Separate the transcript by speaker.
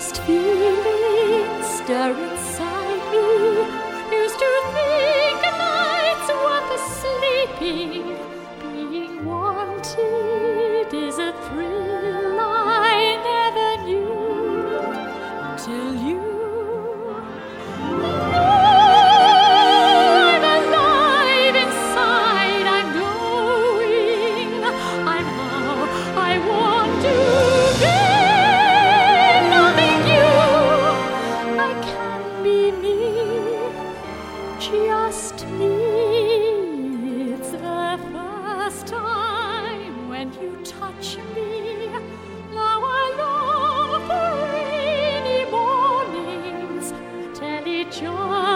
Speaker 1: lost feelings stir inside Just me. It's the first time when you touch me. Now I long for rainy mornings. Tell each other.